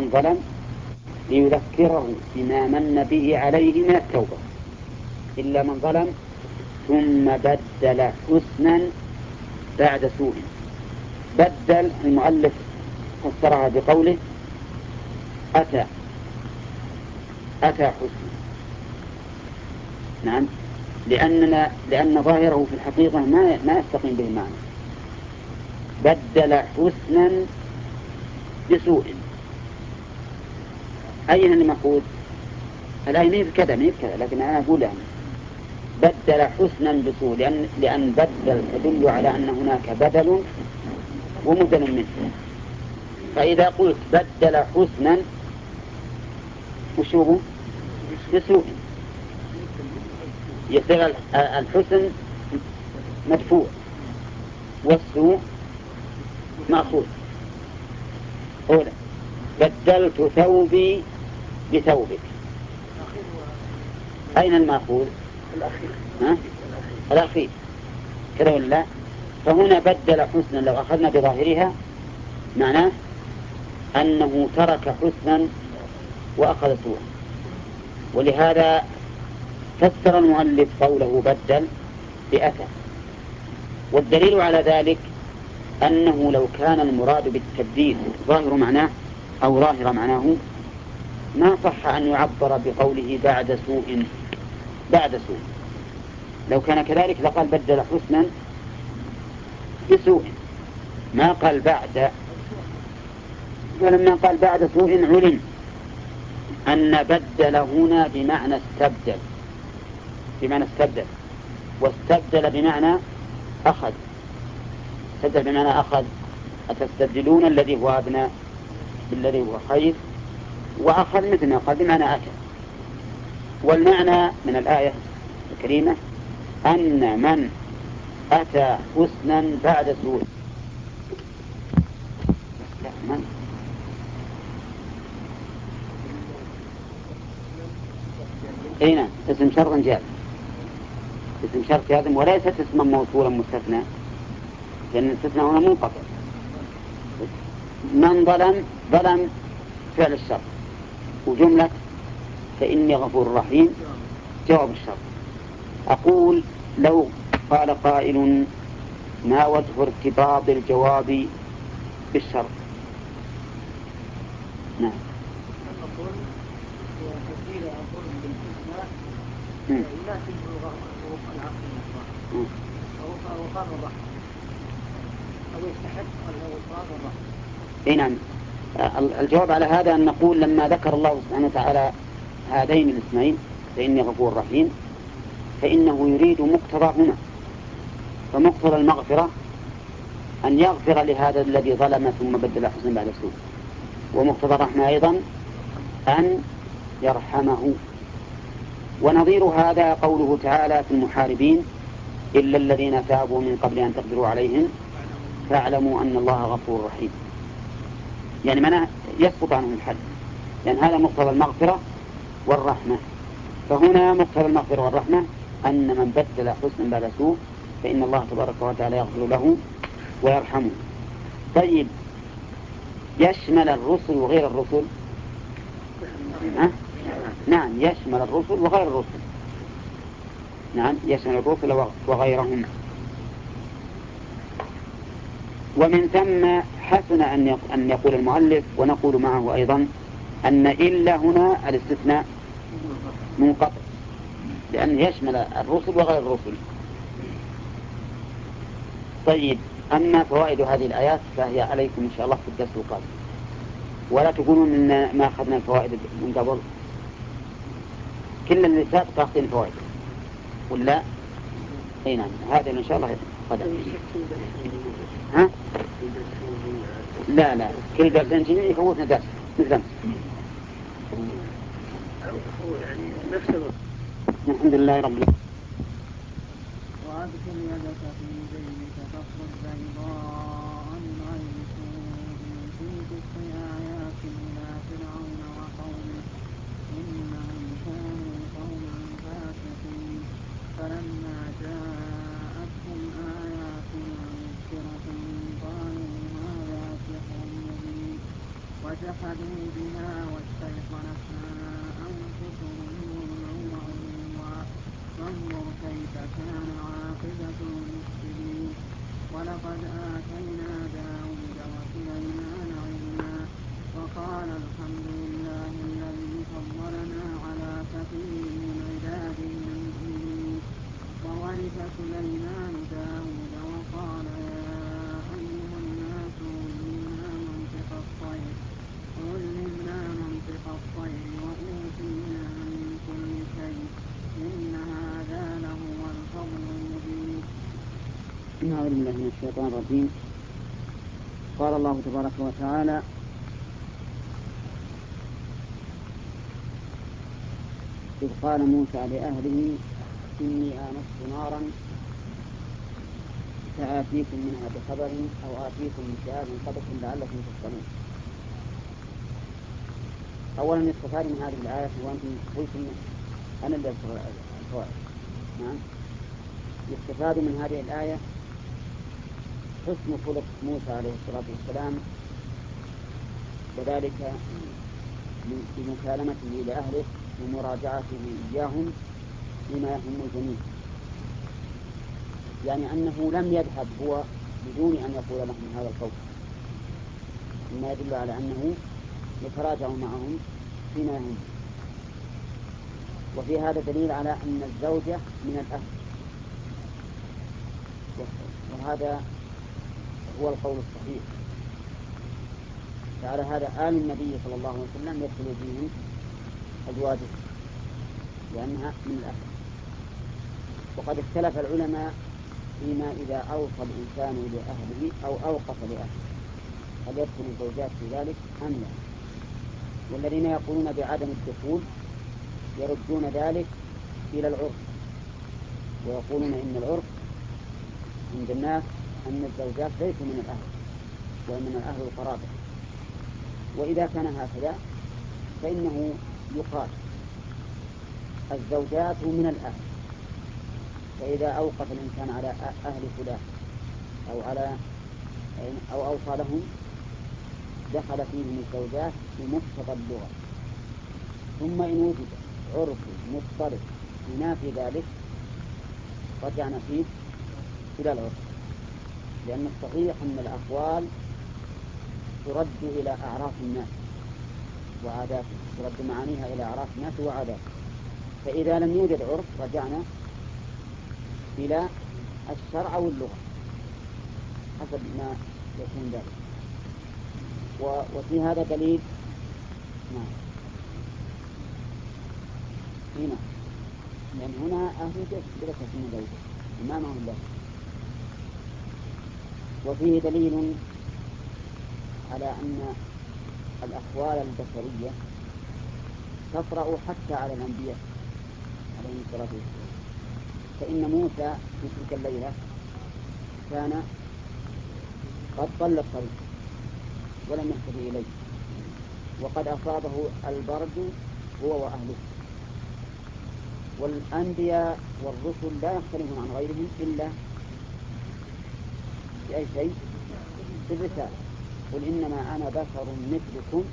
من ظلم ليذكره بما من به عليه من التوبة. إلا من ظلم ثم بدل حسنا بعد سوء. بدل المؤلف فسرها بقوله أتى. أتى حسنا. نعم. لأننا لأن ظاهره في الحقيقة ما ما يستقيم به المعنى بدل حسنا بسوء. أين المقود؟ الآية مية كذا مية كذا لكن أنا أقول يعني بدل حسنا بسوء لأن لأن بدل تدل على أن هناك بدل ومدل منه فإذا قلت بدل حسنا وش هو؟ بسوء يصير الحسن مدفوع والسوء مأخوذ أولا بدلت ثوبي بثوبك. أين المأخوذ؟ الأخير؟ الأخير. كذا ولا فهنا بدل حسنا لو أخذنا بظاهرها معناه أنه ترك حسنا وأخذ سوءا ولهذا فسر المؤلف قوله بدل بأتى والدليل على ذلك أنه لو كان المراد بالتبديل ظاهر معناه أو ظاهر معناه ما صح أن يعبر بقوله بعد سوء بعد سوء. لو كان كذلك لقال بدل حسنا بسوء. ما قال بعد ولما قال بعد سوء علم أن بدل هنا بمعنى استبدل بمعنى استبدل. واستبدل بمعنى أخذ. استبدل بمعنى أخذ. أتستبدلون الذي هو أدنى بالذي هو خير وأخذ مثل ما قال بمعنى أتى والمعنى من الآية الكريمة أن من أتى حسنا بعد سوء. من؟ أي نعم. اسم شرط جاء اسم شرط جازم وليست اسما موصولا مستثنى. لأن الاستثناء هنا منقطع. من ظلم ظلم فعل الشر. وجملة فإني غفور رحيم جواب الشر. أقول لو قال قائل ما وجه ارتباط الجواب بالشر؟ نعم. أو يستحق اي نعم. الجواب على هذا أن نقول لما ذكر الله سبحانه وتعالى هذين الاسمين فإني غفور رحيم فإنه يريد مقتضاهما. فمقتضى المغفرة أن يغفر لهذا الذي ظلم ثم بدل حسن بعد سوء ومقتضى الرحمة أيضا أن يرحمه. ونظير هذا قوله تعالى في المحاربين إلا الذين تابوا من قبل أن تقدروا عليهم فاعلموا أن الله غفور رحيم. يعني معناه يسقط عنهم الحد. لأن هذا مقتضى المغفرة والرحمة. فهنا مقتضى المغفرة والرحمة أن من بدل حسنا بعد سوء فإن الله تبارك وتعالى يغفر له ويرحمه. طيب يشمل الرسل وغير الرسل؟ نعم يشمل الرسل وغير الرسل. نعم يشمل الرسل وغيرهم. ومن ثم حسن أن أن يقول المؤلف ونقول معه أيضا أن إلا هنا الاستثناء منقطع لأنه يشمل الرسل وغير الرسل. طيب أما فوائد هذه الآيات فهي عليكم إن شاء الله في الدرس القادم. ولا تقولون إن ما أخذنا الفوائد من قبل؟ كل اللي سابق أخذنا الفوائد. ولا؟ أي نعم هذا إن شاء الله قدم. ها؟ لا لا. كل درسين شيء يفوتنا درس مثل الحمد لله رب العالمين. يدك في بيضاء في آيات إلى فرعون وقومه إنهم كانوا قوما فاسقين. فلما جاءتهم آياتنا مبصرة قالوا هذا سحر مبين وجحدوا بها واستيقنتها أنفسهم ظلما فانظر كيف كان عاقبة المفسدين ولقد آتينا داود وسليمان علما وقال الحمد لله الذي فضلنا على كثير من عباده المؤمنين وورث سليمان داود وقال يا أيها الناس علمنا منطق الطير. علمنا منطق الطير وأوتينا من كل شيء. إن هذا لهو الفضل المبين. أعوذ بالله من الشيطان الرجيم قال الله تبارك وتعالى إذ قال موسى لأهله إني آنست نارا سآتيكم منها بخبر أو آتيكم بشهاب قبس لعلكم تصطلون أولا يستفاد من هذه الآية وأنتم قلتم أنا اللي الفوائد نعم. يستفاد من هذه الآية حسن خلق موسى عليه الصلاة والسلام وذلك بمكالمته لأهله ومراجعته إياهم فيما يهم الجميع. يعني أنه لم يذهب هو بدون أن يقول لهم هذا القول. مما يدل على أنه يتراجع معهم فيما يهم. وفي هذا دليل على أن الزوجة من الأهل. وهذا هو القول الصحيح. فعلى هذا آل النبي صلى الله عليه وسلم يدخل فيهم أزواجه لأنها من الأهل. وقد اختلف العلماء فيما إذا أوصى الإنسان لأهله أو أوقف لأهله. هل يدخل الزوجات في ذلك أم لا؟ والذين يقولون بعدم الدخول يردون ذلك إلى العرف. ويقولون إن العرف عند الناس أن الزوجات ليسوا من الأهل وإنما الأهل القرابة. وإذا كان هكذا فإنه يقال الزوجات من الأهل. فإذا أوقف الإنسان على أهل فلان أو على أو أوصى لهم دخل فيهم الزوجات بمقتضى اللغة. ثم إن وجد عرف مضطرب ينافي ذلك رجعنا فيه إلى العرف. لأن الصحيح أن الأقوال ترد إلى أعراف الناس وعاداتهم ترد معانيها إلى أعراف الناس وعاداتهم. فإذا لم يوجد عرف رجعنا إلى الشرع أو اللغة حسب ما يكون ذلك. وفي هذا دليل نعم. هنا لأن هنا أهل البيت بلا شك من ذلك إمامهم له وفيه دليل على أن الأحوال البشرية تطرأ حتى على الأنبياء عليه الصلاة والسلام. فإن موسى في تلك الليلة كان قد ضل الطريق ولم يهتدي إليه. وقد أصابه البرد هو وأهله. والأنبياء والرسل لا يختلفون عن غيرهم إلا في أي شيء؟ في الرسالة قل إنما أنا بشر مثلكم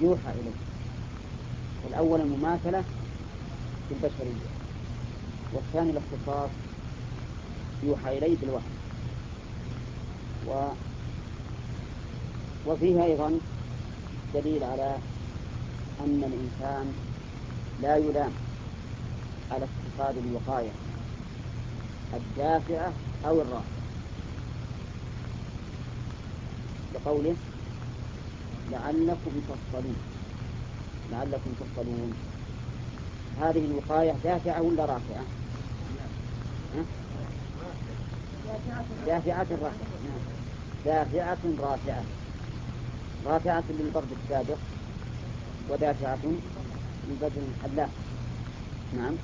يوحى إلي الأول المماثلة في البشرية. والثاني الاختصاص يوحى إليه بالوحي. و وفيه أيضا دليل على أن الإنسان لا يلام على اتخاذ الوقاية الدافعة أو الرافعة بقوله لعلكم تصطلون لعلكم تصطلون هذه الوقاية دافعة ولا رافعة؟ دافعة رافعة. دافعة رافعة. رافعة للبرد السابق ودافعة للبرد الحلاق. نعم.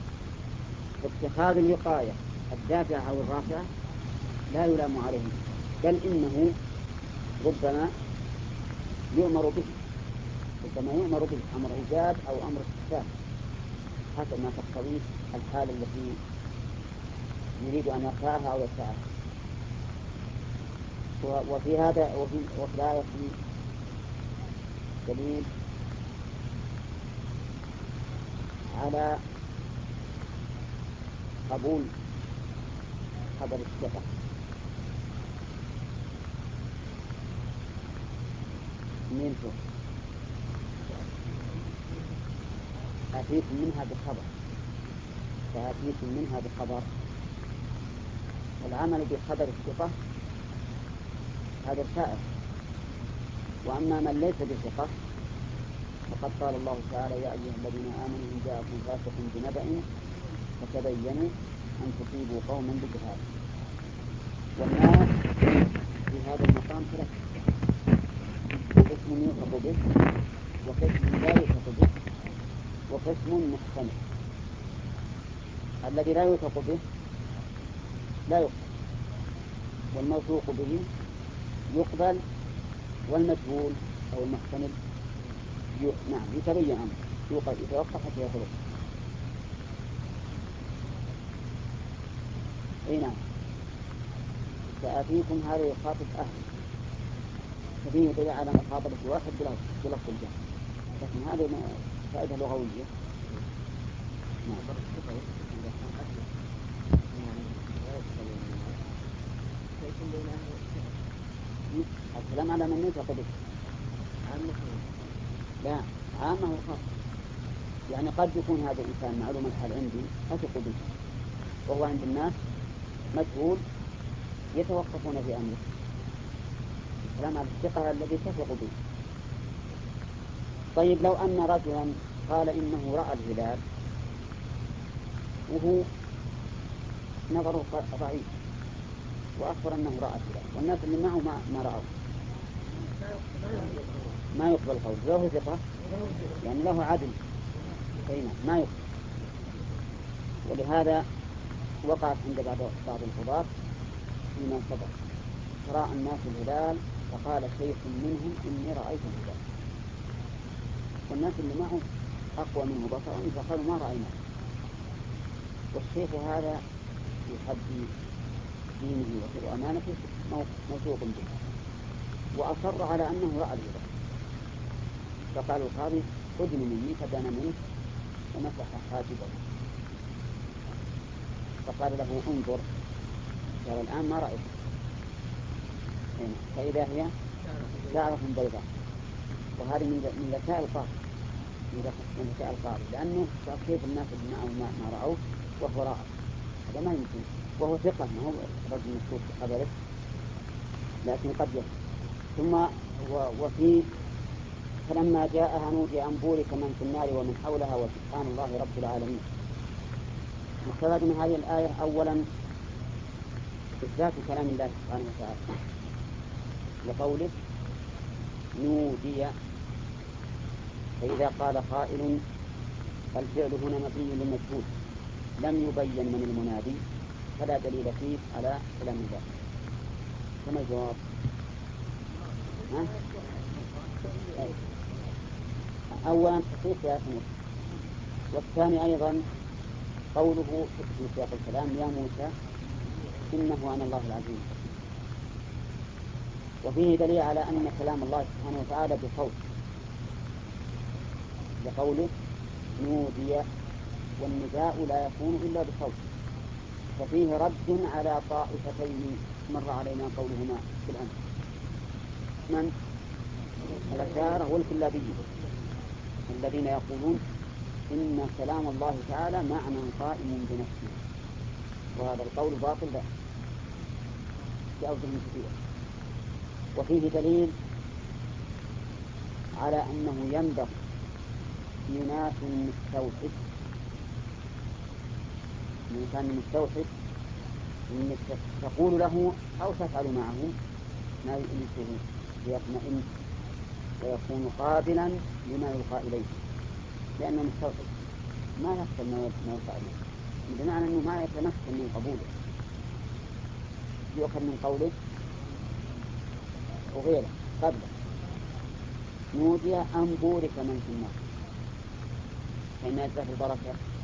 اتخاذ الوقاية الدافعة أو الرافعة لا يلام عليه بل إنه ربما يؤمر به ربما يؤمر به أمر إيجاب أو أمر استحسان حسب ما تقتضيه الحالة التي يريد أن يرفعها أو يدفعها وفي هذا وفي, وفي الآية دليل على قبول خبر الثقة من هو؟ أتيت منها بخبر فأتيت منها بخبر العمل بخبر الثقة هذا سائر وأما من ليس بثقة فقد قال الله تعالى يا أيها الذين آمنوا إن جاءكم فاسق بنبأ فتبينوا أن تصيبوا قوما بجهالة والناس في هذا المقام ثلاث قسم يوثق به وقسم لا يوثق به وقسم محتمل الذي لا يوثق به لا يقبل والموثوق به يقبل والمجهول أو المحتمل نعم يتبين أمره يتوقف حتى يخرج اي نعم سآتيكم هذا يخاطب أهل ففيه دليل على مخاطبة واحد بلفظ الجمع لكن هذه فائدة لغوية نعم الكلام على من يثق به. لا عامة وخاصة. يعني قد يكون هذا الإنسان معلوم الحال عندي أثق به. وهو عند الناس مجهول يتوقفون في أمره. الكلام على الثقة الذي تثق به. طيب لو أن رجلا قال إنه رأى الهلال وهو نظره ضعيف وأخبر أنه رأى الهلال والناس اللي معه ما, ما رأوا. ما يقبل قول له ثقة يعني له عدل. نعم. ما يقبل. ولهذا وقعت عند بعض بعض القضاة فيما سبق راى الناس الهلال. فقال شيخ منهم إني رأيت الهلال. والناس اللي معه أقوى منه بصرا فقالوا ما رأيناه والشيخ هذا في دينه وأمانته موثوق به. وأصر على أنه رأى الهلال فقال القاضي خذني مني فدان منه ومسح حاجبه. فقال له انظر قال الآن ما رأيت. فإذا هي شعرة بيضاء. وهذه من ذكاء القاضي. من ذكاء القاضي. لأنه كيف الناس ما رأوه وهو رأى هذا ما يمكن. وهو ثقة ما هو رجل مشهور بخبره لكن قد يفعل. ثم وفي فلما جاءها نودي أن بورك من في النار ومن حولها وسبحان الله رب العالمين. مستفاد من هذه الآية أولا إثبات كلام الله سبحانه وتعالى. لقوله نودي فإذا قال قائل الفعل هنا مبني للمجهول لم يبين من المنادي. فلا دليل فيه على كلام الله. كما الجواب؟ أولا تصحيح يا والثاني أيضا قوله في سياق الكلام يا موسى إنه أنا الله العزيز. وفيه دليل على أن كلام الله سبحانه وتعالى بصوت لقوله نودي والنداء لا يكون إلا بصوت ففيه رد على طائفتين مر علينا قولهما بالأمس من؟ الأشاعرة والكلابيين الذين يقولون إن كلام الله تعالى معنى قائم بنفسه. وهذا القول باطل لا بأوجه كثيرة وفيه دليل على أنه ينبغي في ناس مستوحد من كان مستوحد إنك تقول له أو تفعل معه ما يؤنسه ليطمئن ويكون قابلا لما يلقى إليه. لأنه مستوحد. ما يقبل ما يلقى إليه. بمعنى إنه ما يتمكن من قبوله. يؤخذ من قوله وغيره قبله. نودي أن بورك من في النار. فإن إثبات البركة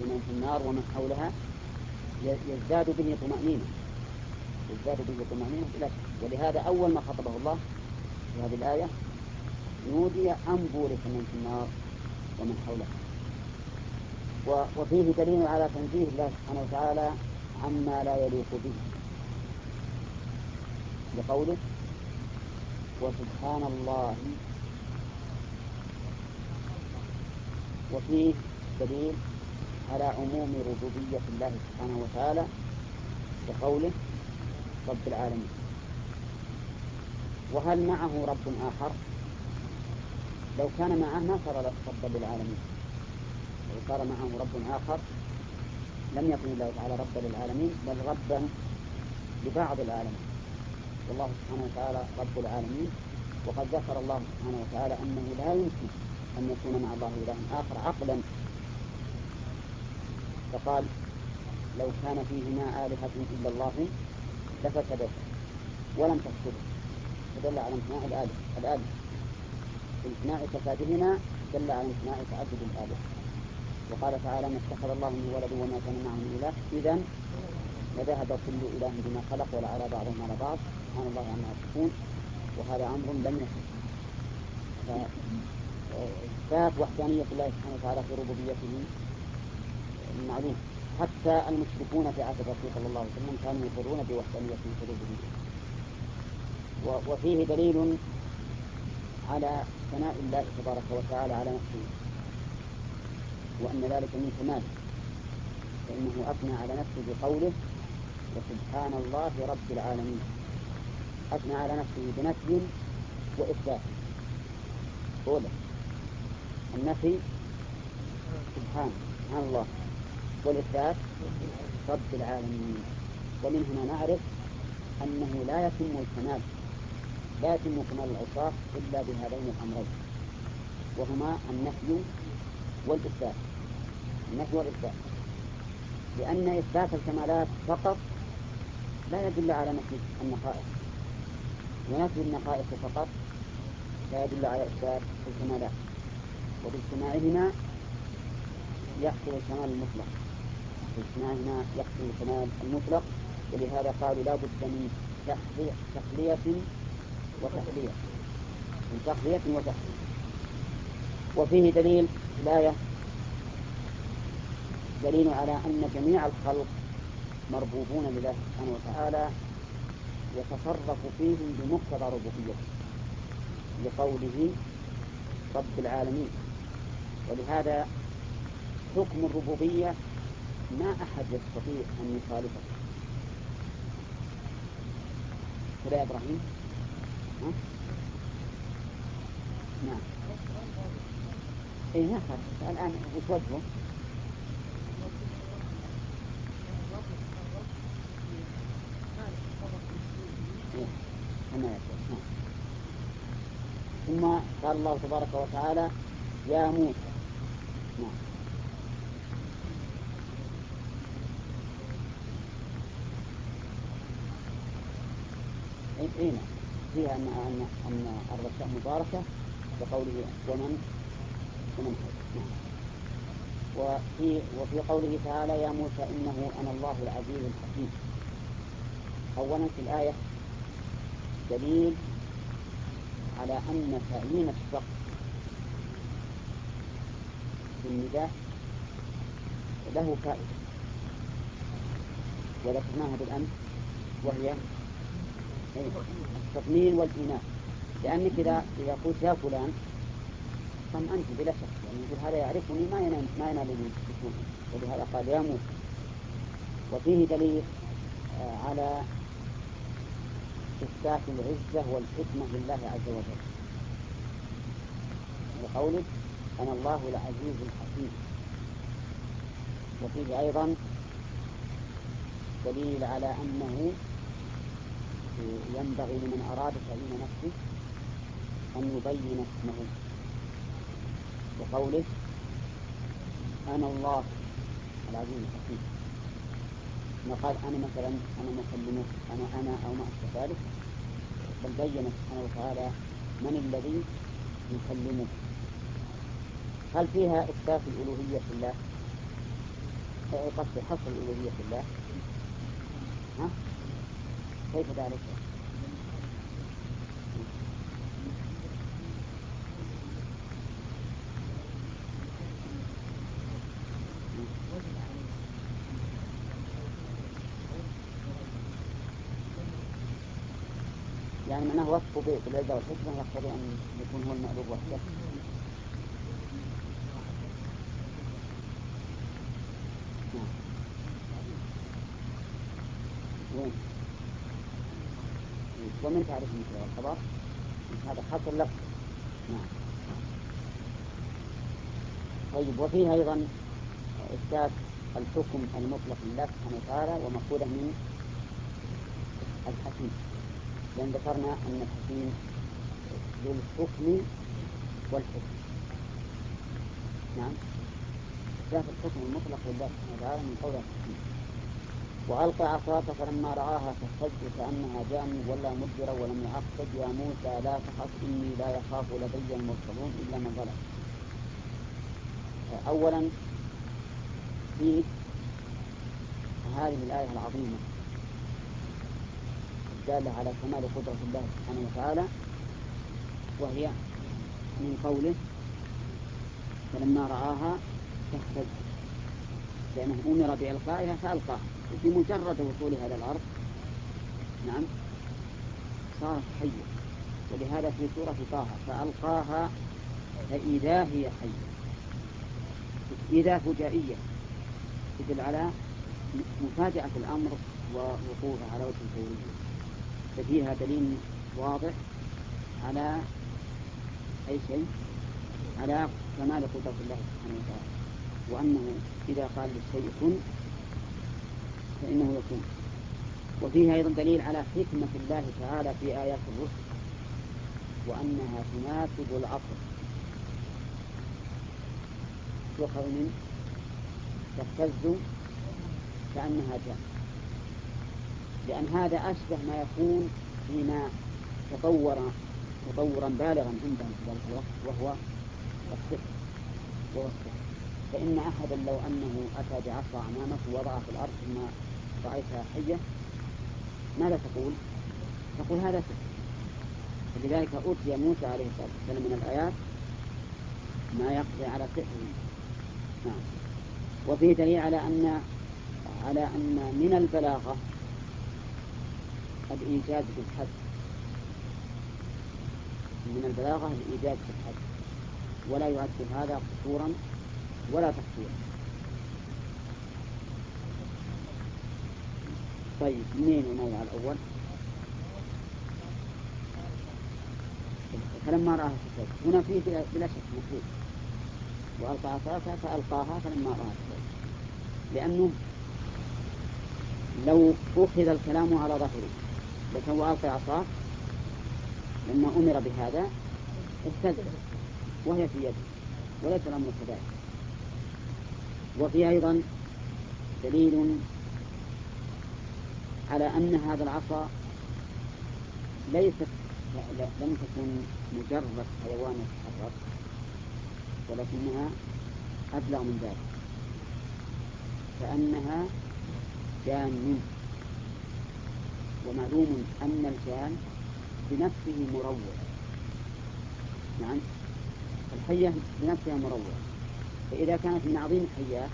لمن في النار ومن حولها يزداد به طمأنينة يزداد به طمأنينة بلا ولهذا أول ما خطبه الله في هذه الآية نودي أن بورك من في النار ومن حوله وفيه دليل على تنزيه الله سبحانه وتعالى عما لا يليق به. بقوله وسبحان الله. وفيه دليل على عموم ربوبية الله سبحانه وتعالى بقوله رب العالمين. وهل معه رب آخر؟ لو كان معه ما صار ربا للعالمين لو صار معه رب آخر لم يكن الله تعالى ربا للعالمين بل ربا لبعض العالمين. والله سبحانه وتعالى رب العالمين. وقد ذكر الله سبحانه وتعالى أنه لا يمكن أن يكون مع الله إله آخر عقلا. فقال لو كان فيهما آلهة إلا الله لفسدتا ولم تفسد فدل على امتناع الآلهة. الآلهة. امتناع فسادهما دل على امتناع تعدد الآلهة. وقال تعالى ما اتخذ الله من ولد وما كان معه من إله. إذا لذهب كل إله بما خلق ولعلى بعضهم على بعض. سبحان الله عما يصفون. وهذا أمر لم يكن فإثبات وحدانية الله سبحانه وتعالى في ربوبيته. معلوم حتى المشركون في عهد الرسول صلى الله عليه وسلم كانوا يقرون في ربوبيته وفيه دليل على ثناء الله تبارك وتعالى على نفسه. وأن ذلك من كماله. فإنه أثنى على نفسه بقوله وسبحان الله رب العالمين. أثنى على نفسه بنفي وإثبات. أولى النفي سبحان الله. والإثبات رب العالمين. ومن هنا نعرف أنه لا يتم الكمال لا يتم كمال العصاة إلا بهذين الأمرين وهما النفي والإثبات. النفي والإثبات. لأن إثبات الكمالات فقط لا يدل على نفي النقائص. ونفي النقائص فقط لا يدل على إثبات الكمالات. وباجتماعهما يحصل الكمال المطلق. باجتماعهما يحصل الكمال المطلق ولهذا قالوا لا بد من تخلية وتحلية من تخلية وتحلية وفيه دليل الآية دليل على أن جميع الخلق مربوبون لله سبحانه وتعالى يتصرف فيهم بمقتضى ربوبيته لقوله رب العالمين. ولهذا حكم الربوبية ما أحد يستطيع أن يخالفه. كذا يا إبراهيم. ها؟ نعم. إيه ما الآن وش وجهه؟ يقول ثم قال الله تبارك وتعالى يا موسى نعم نعم فيها ان ان ارض الشام مباركة بقوله ومن ومن نعم. وفي وفي قوله تعالى يا موسى إنه أنا الله العزيز الحكيم. اولا في الآية دليل على أن تعيين الشخص بالنداء له فائدة. وذكرناها بالأمس وهي التطمين والإيمان لأنك إذا إذا قلت يا فلان طمأنت بلا شك. يعني يقول هذا يعرفني ما ينال ما ينال بسوء ولهذا قال يا موسى. وفيه دليل آه، على إثبات العزة والحكمة لله عز وجل. بقوله أنا الله العزيز الحكيم. وفيه أيضا دليل على أنه ينبغي لمن أراد تعيين نفسه أن يبين اسمه بقوله أنا الله العزيز الحكيم ما قال أنا مثلا أنا مكلمك أنا أنا أو ما أشبه ذلك بل بين سبحانه وتعالى من الذي يكلمه هل فيها إثبات الألوهية في الله؟ قصد حصر الألوهية في الله؟ ها؟ كيف ذلك؟ يعني معناه وصفه بالعزة والحكمة يقتضي أن يكون هو المألوف وحده ومن تعرف مثل الخبر؟ هذا حصل لك. نعم. طيب وفيه أيضا إثبات الحكم المطلق لله سبحانه وتعالى ومأخوذة من الحكيم. لأن ذكرنا أن الحكيم ذو الحكم والحكم. نعم. إثبات الحكم المطلق لله سبحانه وتعالى من قول الحكيم. وألقى عصاك فلما رآها تهتز كأنها جان ولا مدبرا ولم يعقب. يا موسى لا تخف إني لا يخاف لدي المرسلون إلا من ظلم. أولا في هذه الآية العظيمة الدالة على كمال قدرة الله سبحانه وتعالى وهي من قوله فلما رآها تهتز لأنه أمر بإلقائها فألقاها. بمجرد وصولها إلى الأرض. نعم. صارت حية. ولهذا في سورة طه فألقاها فإذا هي حية. إذا فجائية. تدل على مفاجأة الأمر ووقوعه على وجه الفورية ففيها دليل واضح على أي شيء؟ على كمال قدرة الله سبحانه وتعالى. وأنه إذا قال للشيء كن فإنه يكون. وفيها أيضا دليل على حكمة الله تعالى في آيات الرسل وأنها تناسب العصر. يؤخذ من تهتز كأنها جاء لأن هذا أشبه ما يكون فيما تطور تطورا بالغا عندهم في ذلك الوقت وهو السحر. وهو السحر. فإن أحدا لو أنه أتى بعصا أمامك ووضعها في الأرض ثم رأيتها حية؟ ماذا تقول؟ تقول هذا سحر فلذلك أوتي موسى عليه الصلاة والسلام من الآيات ما يقضي على سحره نعم. وفيه دليل على أن على أن من البلاغة الإيجاد بالحد من البلاغة الإيجاد بالحد ولا يعد هذا قصورا ولا تقصيرا. طيب منين الموضع الأول؟ فلما رآها تسعد هنا فيه بلا شك مفروض وألقى عصاك فألقاها فلما رآها تسعد لأنه لو أخذ الكلام على ظهره لكن وألقى عصاك لما أمر بهذا اهتزت وهي في يده. وليس الأمر كذلك وفي أيضا دليل على أن هذا العصا ليست لم تكن مجرد حيوان يتحرك ولكنها أبلغ من ذلك. كأنها جان. ومعلوم أن الجان بنفسه مروع. نعم. الحية بنفسها مروع. فإذا كانت من عظيم الحيات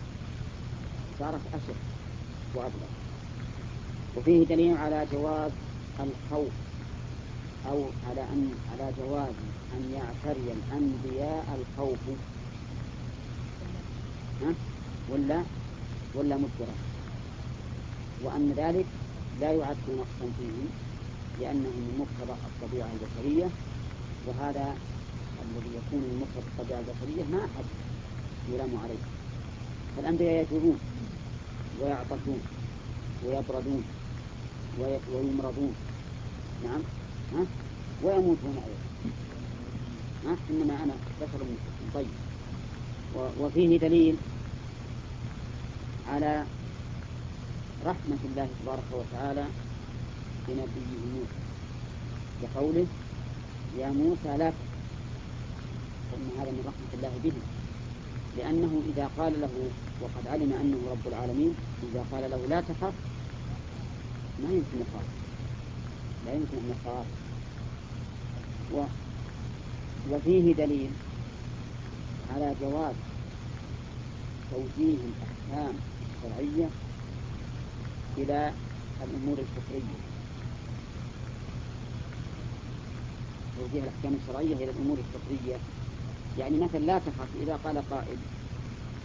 صارت أشد وأبلغ. وفيه دليل على جواز الخوف أو على أن على جواز أن يعتري الأنبياء الخوف. ها؟ ولا ولا مدبرا وأن ذلك لا يعد نقصا فيهم لأنه من مقتضى الطبيعة البشرية وهذا الذي يكون من مقتضى الطبيعة البشرية ما أحد يلام عليه. فالأنبياء يجوعون ويعطشون ويبردون ويمرضون. نعم. ها؟ ويموتون أيضا. ها؟ إنما أنا بشر مثلكم طيب. وفيه دليل على رحمة الله تبارك وتعالى بنبيه موسى بقوله يا موسى لا فإن هذا من رحمة الله به. لأنه إذا قال له وقد علم أنه رب العالمين إذا قال له لا تخف ما يمكن يخاف لا يمكن أن يخاف و وفيه دليل على جواز توجيه الأحكام الشرعية إلى الأمور الكفرية توجيه الأحكام الشرعية إلى الأمور الفطرية يعني مثلا لا تخف إذا قال قائل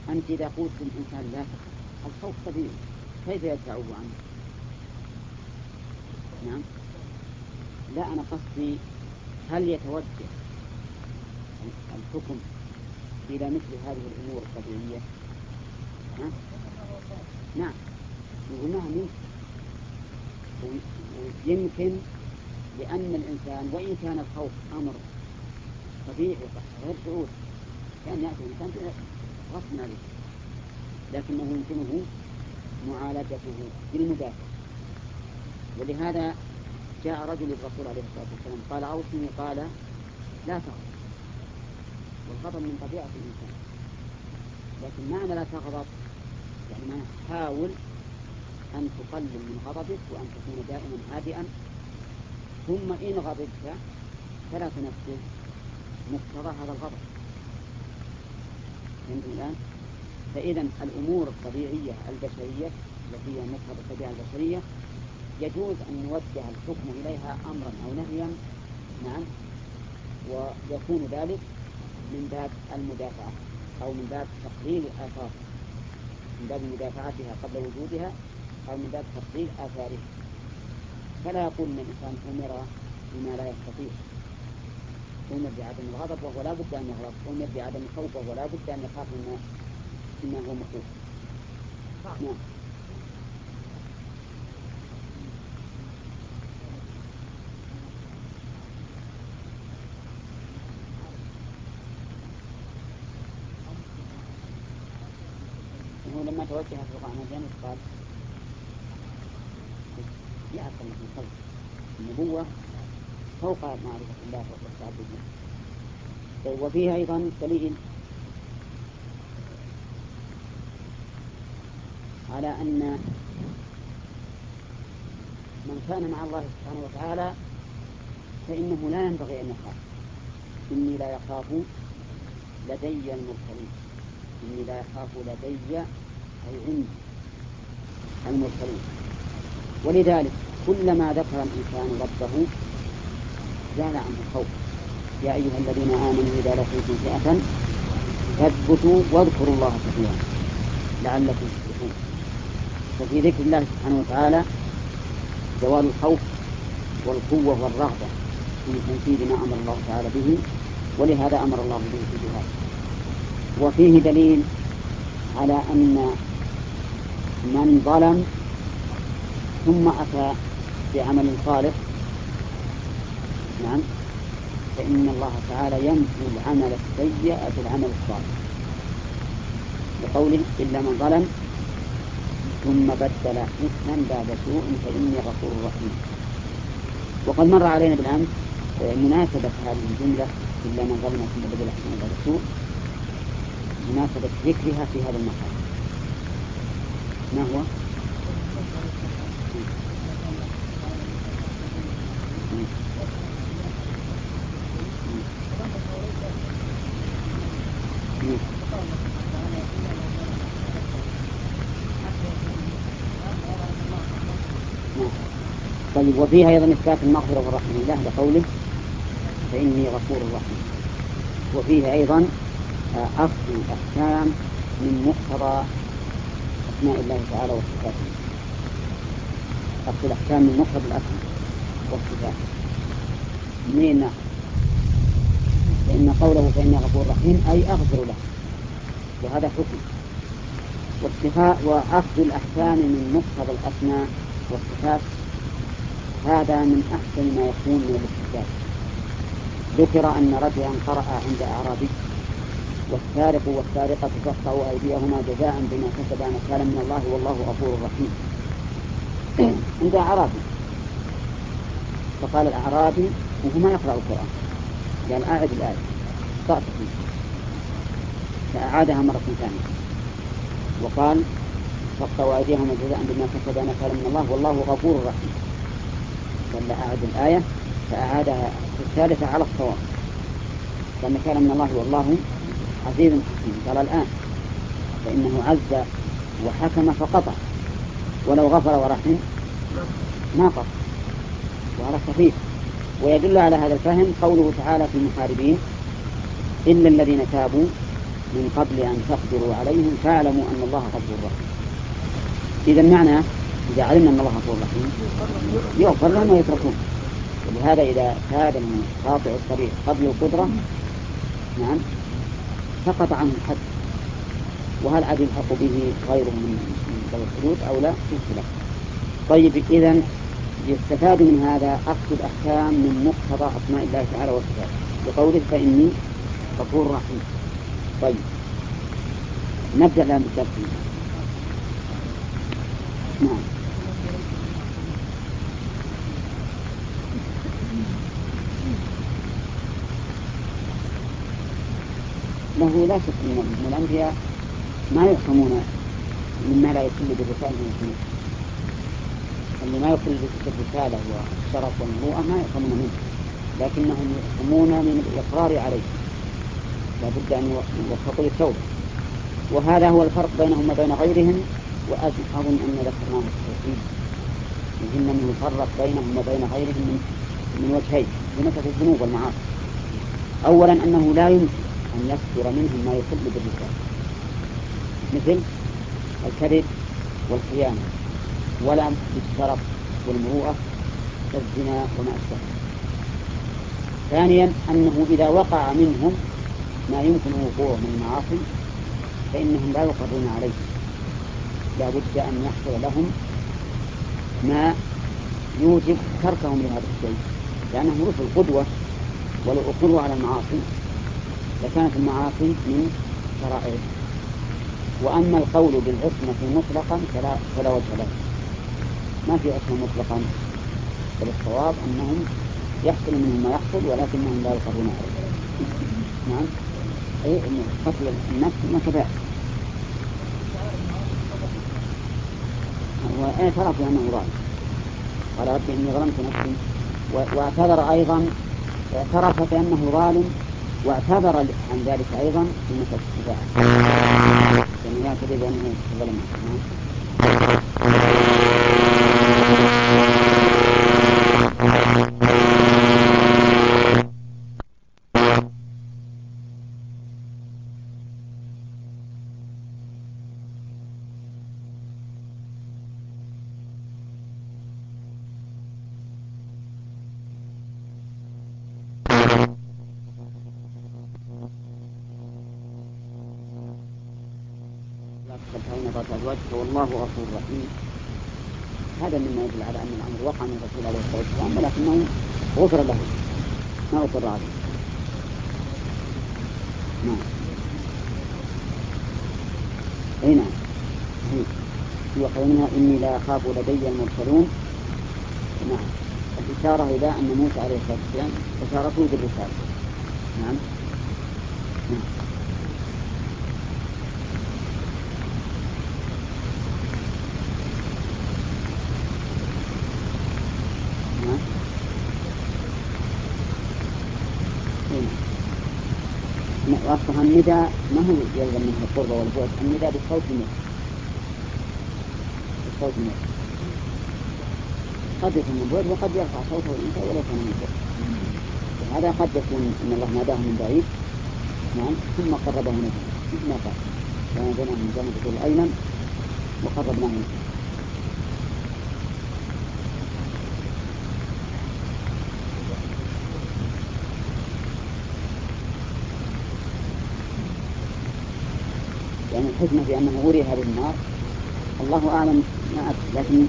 أنت إذا قلت للإنسان لا تخف الخوف طبيعي كيف يدفعه عنه؟ نعم. لا أنا قصدي هل يتوجه الحكم إلى مثل هذه الأمور الطبيعية؟ ها؟ نعم. يقول نعم يمكن ويمكن لأن الإنسان وإن كان الخوف أمر طبيعي غير شعور كان يأتي الإنسان غصب عليه. لكنه يمكنه معالجته بالمدافع. ولهذا جاء رجل للرسول عليه الصلاة والسلام قال أوصني قال لا تغضب والغضب من طبيعة الإنسان. لكن معنى لا تغضب يعني ما حاول أن تقلل من غضبك وأن تكون دائما هادئا. ثم إن غضبت فلا تنفذ مقتضى هذا الغضب. الآن؟ فإذا الأمور الطبيعية البشرية التي هي مقتضى الطبيعة البشرية يجوز أن نوجه الحكم إليها أمرا أو نهيا. نعم. ويكون ذلك من باب المدافعة أو من باب تقليل الآثار من باب مدافعتها قبل وجودها أو من باب تقليل آثارها. فلا يقول أن الإنسان أمر بما لا يستطيع. أمر بعدم الغضب وهو لا بد أن يغضب. أمر بعدم الخوف وهو لا بد أن يخاف مما هو مخوف. نعم لما توجه في القرآن جانب قال يعقل في القلب النبوة فوق معرفة الله والتعبد طيب وفيها أيضا دليل على أن من كان مع الله سبحانه وتعالى فإنه لا ينبغي أن يخاف. إني لا يخاف لدي المرسلين. إني لا يخاف لدي أي عندي المرسلين ولذلك كلما ذكر الإنسان ربه زال عنه الخوف يا أيها الذين آمنوا إذا لقيتم فئة فاثبتوا واذكروا الله كثيرا لعلكم تفلحون. ففي ذكر الله سبحانه وتعالى زوال الخوف والقوة والرغبة في تنفيذ ما أمر الله تعالى به ولهذا أمر الله به في الجهاد. وفيه دليل على أن من ظلم ثم أتى بعمل صالح. نعم. فإن الله تعالى يمحو العمل السيء بالعمل الصالح. بقوله إلا من ظلم ثم بدل حسنا بعد سوء فإني غفور رحيم. وقد مر علينا بالأمس مناسبة هذه الجملة إلا من ظلم ثم بدل حسنا بعد سوء مناسبة ذكرها في هذا المقام ما هو؟ طيب وفيها أيضا إثبات المغفرة والرحمة لله لقوله فإني غفور رحيم وفيه أيضا أخذ الأحكام من مقتضى أسماء الله تعالى وصفاته. أخذ الأحكام من مقتضى الأسماء والصفات. منين؟ فإن قوله فإني غفور رحيم أي أغفر له. وهذا حكم. والصفاء وأخذ الأحكام من مقتضى الأسماء والصفات هذا من أحسن ما يكون من الاستدلال ذكر أن رجلا قرأ عند أعرابي. والسارق والسارقة فاقطعوا أيديهما جزاء بما كسبا نكالا من الله والله غفور رحيم. عند أعرابي. فقال الأعرابي وهو ما يقرأ القرآن. قال أعد الآية. فيه. فأعادها مرة ثانية. وقال فاقطعوا أيديهما جزاء بما كسبا نكالا من الله والله غفور رحيم. قال أعد الآية. فأعادها الثالثة على الصواب. كان من الله والله عزيز حكيم قال الآن فإنه عز وحكم فقطع ولو غفر ورحم ما قطع وهذا خفيف ويدل على هذا الفهم قوله تعالى في المحاربين إلا الذين تابوا من قبل أن تقدروا عليهم فاعلموا أن الله غفور رحيم. إذا معنى إذا علمنا أن الله غفور رحيم يغفر لهم ويتركون ولهذا إذا تاب من قاطع الطريق قبل القدرة نعم سقط عنه الحد. وهل عاد يلحق به غيره من ذوي الحدود أو لا؟ في خلاف طيب إذا يستفاد من هذا أخذ الأحكام من مقتضى أسماء الله تعالى وصفاته. بقوله فإني غفور رحيم. طيب. نبدأ الآن بالترتيب نعم. له لا شك أن الأنبياء ما يحكمون مما لا يكل بالرسالة من اللي ما يقل بالرسالة والشرف والمروءة ما يحكمون منه لكنهم يحكمون من الإقرار عليه. لابد أن يوفقوا للتوبة. وهذا هو الفرق بينهم وبين غيرهم وأظن أن ذكرناه في التوحيد مهم أنه يفرق بينهم وبين غيرهم من, من وجهين. بمثل الذنوب والمعاصي. أولا أنه لا يمكن أن يصدر منهم ما يخل بالرسالة مثل الكذب والخيانة ولا بالشرف والمروءة كالزنا وما أشبه ثانيا أنه إذا وقع منهم ما يمكن وقوعه من المعاصي فإنهم لا يقرون عليه. لا بد أن يحصل لهم ما يوجب تركهم لهذا الشيء. لأنهم رسل قدوة ولو أقروا على المعاصي. لكانت المعاصي من شرائعهم وأما القول بالعصمة مطلقا فلا, فلا وجه له. ما في عصمة مطلقا بل الصواب أنهم يحصل منهم ما يحصل ولكنهم لا يقرون عليه. نعم. أي قتل النفس ما كفاء واعترف بأنه ظالم قال ربي إني ظلمت نفسي. واعتذر أيضا. اعترف بأنه ظالم. واعتذر عن ذلك أيضا في مسألة الشفاعة يعني يعتذر بأنه ظلم والله غفور رحيم هذا مما يدل على أن الأمر وقع من الرسول عليه الصلاة والسلام ولكنه غفر له ما أقر عليه نعم أي نعم وقولنا إني لا أخاف لدي المرسلون. نعم. الإشارة إلى أن موسى عليه الصلاة والسلام بشارته بالرسالة. نعم. نعم. وأصبح النداء ما هو يلزم منه القرب والبعد؟ النداء بالصوت الموت بالصوت الموت قد يكون من بعد وقد يرفع صوته الإنسان ولو كان من بعد. هذا قد يكون أن الله ناداه من بعيد. نعم. ثم قربه نجم مثل ما قال. وناديناه من جانب الأيمن وقربناه نجم يعني الحكمة في أنه أوري هذه النار الله أعلم ما أدري لكن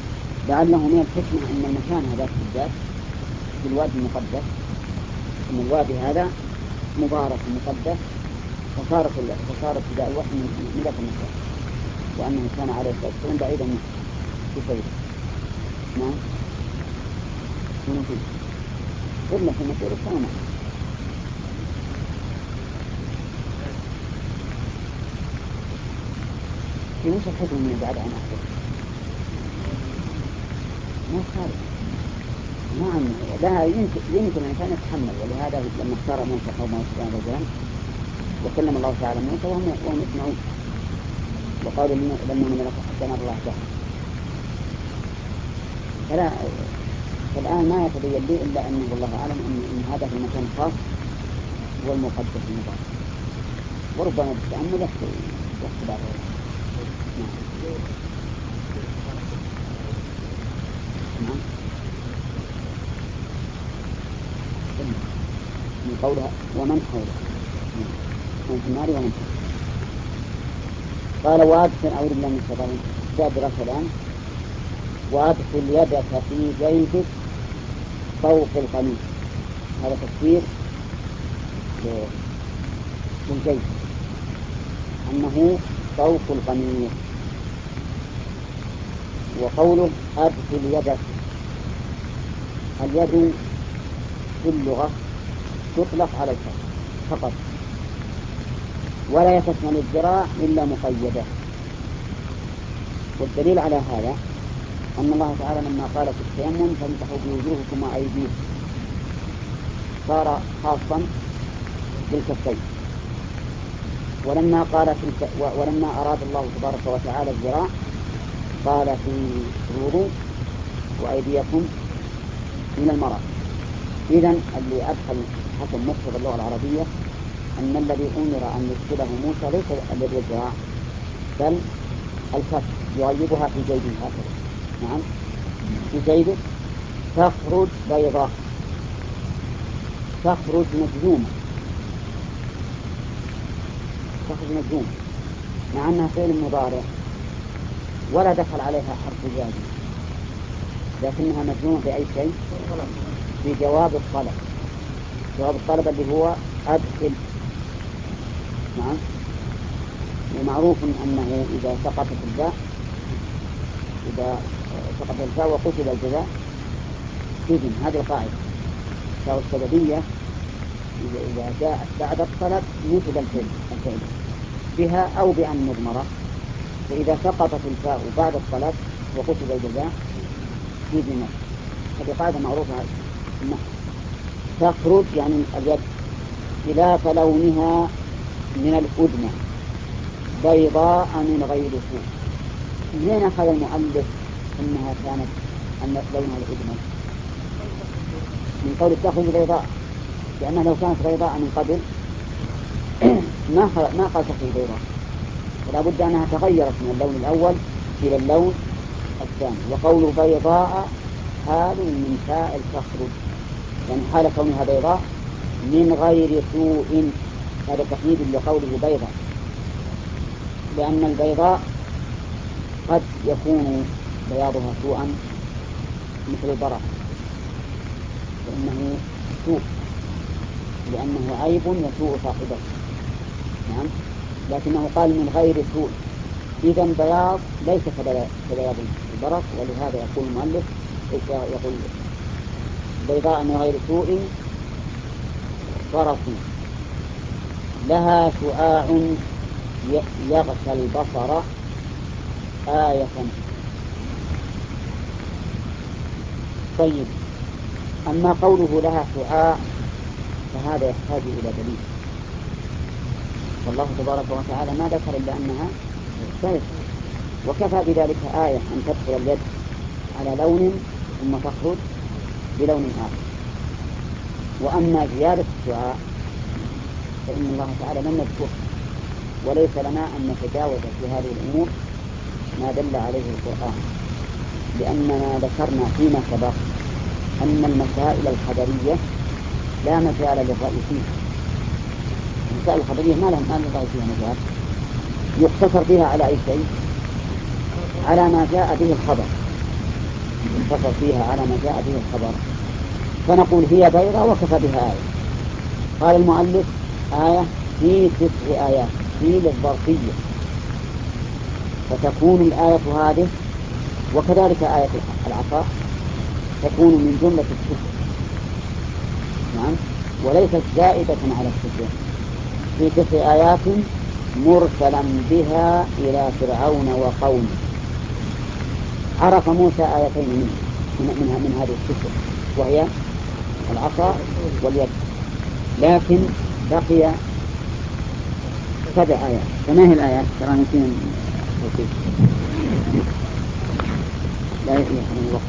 لعله من الحكمة أن المكان هذاك بالذات في الوادي المقدس. أن الوادي هذا مبارك مقدس فصارت فصار ابتداء الوحي من ذاك المكان. وأنه كان عليه الصلاة والسلام بعيدا منه في سبيل نعم. قلنا في مسير السنة في وش الحكم من بعد عن أهله نعم لا يمكن يمكن الإنسان يتحمل ولهذا لما اختار موسى قومه سبحانه وتعالى وكلم الله تعالى موسى وهم وهم يسمعون. وقالوا لما من لك حتى نرى الله جهرا فلا فالآن ما يتبين لي إلا أنه والله أعلم أن, إن هذا في المكان الخاص هو المقدس المضاف وربما بالتأمل يحصل يحصل بعض نعم نعم من قولها ومن حوله من في النار ومن قال وأدخل أعوذ بالله من الشيطان جابر الآن. وأدخل يدك في جيبك فوق القميص. هذا تفسير للجيب. أنه فوق القميص. وقوله أدخل يدك اليد في اللغة تطلق على الكف فقط. ولا يتشمل الذراع إلا مقيدة. والدليل على هذا أن الله تعالى لما قال في التيمم فامسحوا بوجوهكم وأيديكم. صار خاصا بالكفين ولما قال. ولما أراد الله تبارك وتعالى الذراع قال في الوضوء وأيديكم من المرأة إذا اللي أدخل حسب مقتضى اللغة العربية أن الذي أمر أن يدخله موسى ليس اليد والذراع بل الكف يغيبها في جيبه هكذا نعم. في جيبه تخرج بيضاء تخرج مجزومة. تخرج مجزومة. مع أنها فعل مضارع. ولا دخل عليها حرف زائد لكنها مجزومة بأي شيء؟ في جواب الطلب. جواب الطلب اللي هو أدخل. نعم. ومعروف أنه إذا سقطت الباء إذا سقط الفاء وقتل الجزاء سجن هذه القاعدة. فهو السببية إذا جاءت بعد الطلب نسب الفعل. الفعل. بها أو بأن مضمرة. فإذا سقطت الفاء بعد الطلب وقتل الجزاء سجن هذه قاعدة معروفة. في تخرج يعني اليد خلاف لونها من الأدنى بيضاء من غير سوء. منين أخذ المؤلف أنها كانت أن لونها الأدنى؟ من قول تخرج بيضاء. لأنها لو كانت بيضاء من قبل ما ما قال تخرج بيضاء. فلا بد أنها تغيرت من اللون الأول إلى اللون الثاني. وقول بيضاء حال من فاعل تخرج يعني حال كونها بيضاء من غير سوء. هذا تقييد لقوله بيضاء. لأن البيضاء قد يكون بياضها سوءا مثل البرق. فإنه سوء. لأنه عيب يسوء صاحبه. نعم. لكنه قال من غير سوء. إذا بياض ليس كبياض. البرق ولهذا يقول المؤلف يقول بيضاء من غير سوء فرس لها شعاع يغشى البصر آية. طيب أما قوله لها شعاع فهذا يحتاج إلى دليل. والله تبارك وتعالى ما ذكر إلا أنها طيب وكفى بذلك آية أن تدخل اليد على لون ثم تخرج بلون آخر. وأما زيادة الشعاع فإن الله تعالى لم يذكره وليس لنا أن نتجاوز في هذه الأمور ما دل عليه القرآن. لأننا ذكرنا فيما سبق أن المسائل الخبرية لا مجال للرأي فيها. المسائل الخبرية ما لهم ما للرأي فيها مجال يقتصر بها على أي شيء؟ على ما جاء به الخبر. يقتصر فيها على ما جاء به الخبر. فنقول هي بيضة وكفى بها آية. قال المؤلف آية في تسع آيات في للظرفية. فتكون الآية هذه وكذلك آية العصا تكون من جملة التسع نعم؟ وليست زائدة على التسع في تسع آيات مرسلا بها إلى فرعون وقومه. عرف موسى آيتين منها من, من, هذه التسع وهي العصا واليد. لكن بقي سبع آيات. فما هي الآيات؟ ترى نسينا لا يحرم الوقت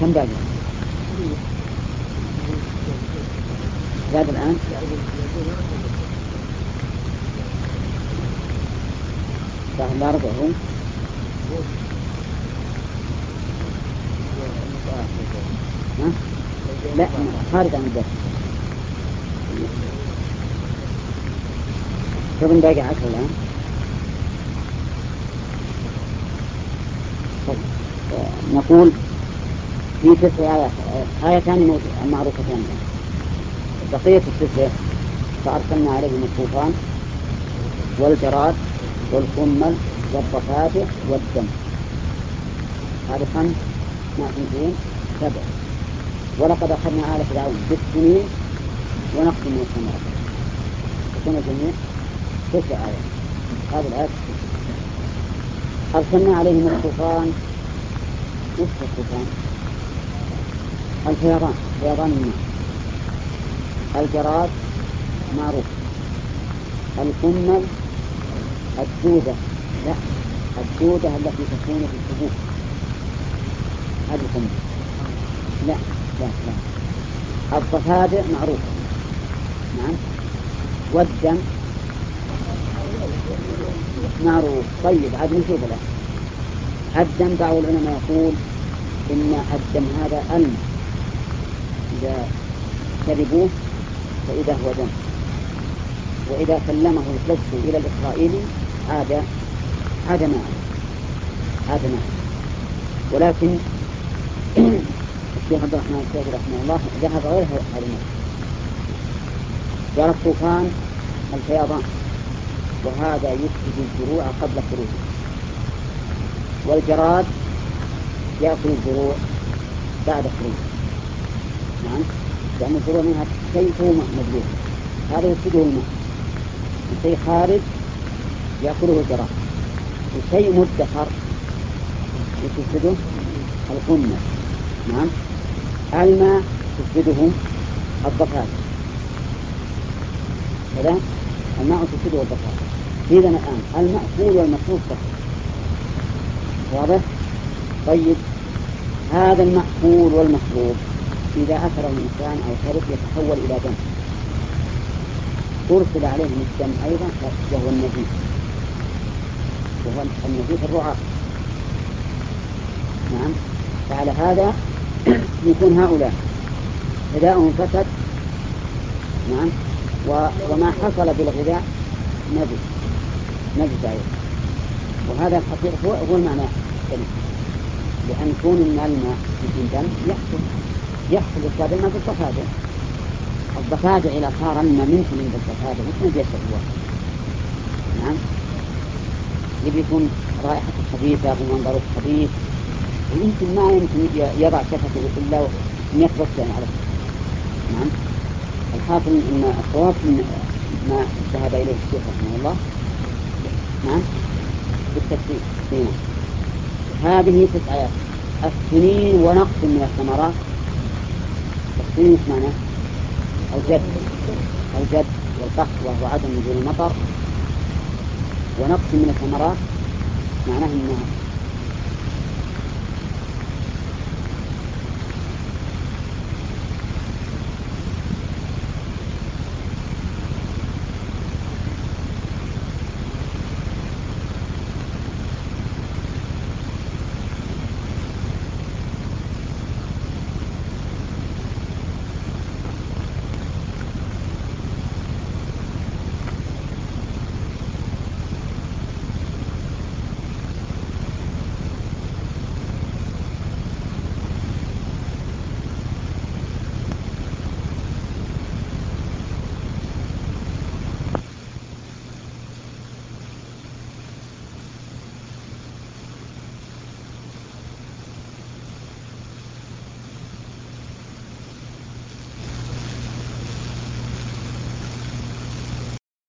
كم باقي؟ زاد الآن؟ صار الأربع هو. لا خارج عن الدرس تظن باقي عشر الآن. طيب نقول في تسع آيات. آيتان معروفتان بقية التسع فأرسلنا عليهم الطوفان والجراد والقمل والضفادع والدم. هذه خمس اثنتين سبع. ولقد أخذنا آل فرعون بالسنين ونقص من الثمرات يكون الجميع تسع آيات. هذه الآيات أرسلنا عليهم الطوفان. وش الطوفان؟ الفيضان فيضان الماء الجراد معروف. القمل الدودة لا الدودة التي تكون في الحبوب. هذه القمل لا لا لا. الضفادع معروفة نعم. والدم معروف. طيب عاد نشوف الآن. الدم بعض العلماء يقول إن الدم هذا الماء إذا شربوه فإذا هو دم وإذا سلمه الكبش إلى الإسرائيلي عاد عاد معه. عاد معه. ولكن الشيخ عبد الرحمن السعدي رحمه الله ذهب غير هذا المسجد قال الطوفان الفيضان وهذا يفسد الزروع قبل خروجه. والجراد يأكل الزروع بعد خروجه. نعم. لأن الزروع منها شيء هو مبلوغ هذا يفسده الماء الشيء خارج يأكله الجراد. وشيء مدخر. يفسده القمة. نعم. الماء تفسده الضفادع. كذا؟ الماء تفسده الضفادع. إذا الآن المأكول والمشروب صحيح واضح؟ طيب. هذا المأكول والمشروب إذا أكله الإنسان أو شرب يتحول إلى دم. أرسل عليهم الدم أيضا وهو النزيف. وهو النزيف الرعاة. نعم. فعلى هذا يكون هؤلاء. غذاؤهم فسد. نعم. وما حصل بالغذاء نجس نجس أيضا. وهذا الحقيقة هو, هو المعنى. السليم لأن كون الماء في دم يحصل. يحصل إفساد الماء بالضفادع الضفادع إذا صار الماء منه من الضفادع مثل نجاسة هو. نعم؟ يبي يكون رائحته خبيثة ومنظره خبيث ويمكن ما يمكن يضع شفته إلا 100 سنة على نعم؟ الحاصل أن الصواب ما ذهب إليه الشيخ رحمه الله. نعم؟ بالتكفير. نعم. هذه تسع آيات السنين ونقص من الثمرات. إيش معناه؟ الجد الجد والقحط وهو عدم نزول المطر ونقص من الثمرات معناه انه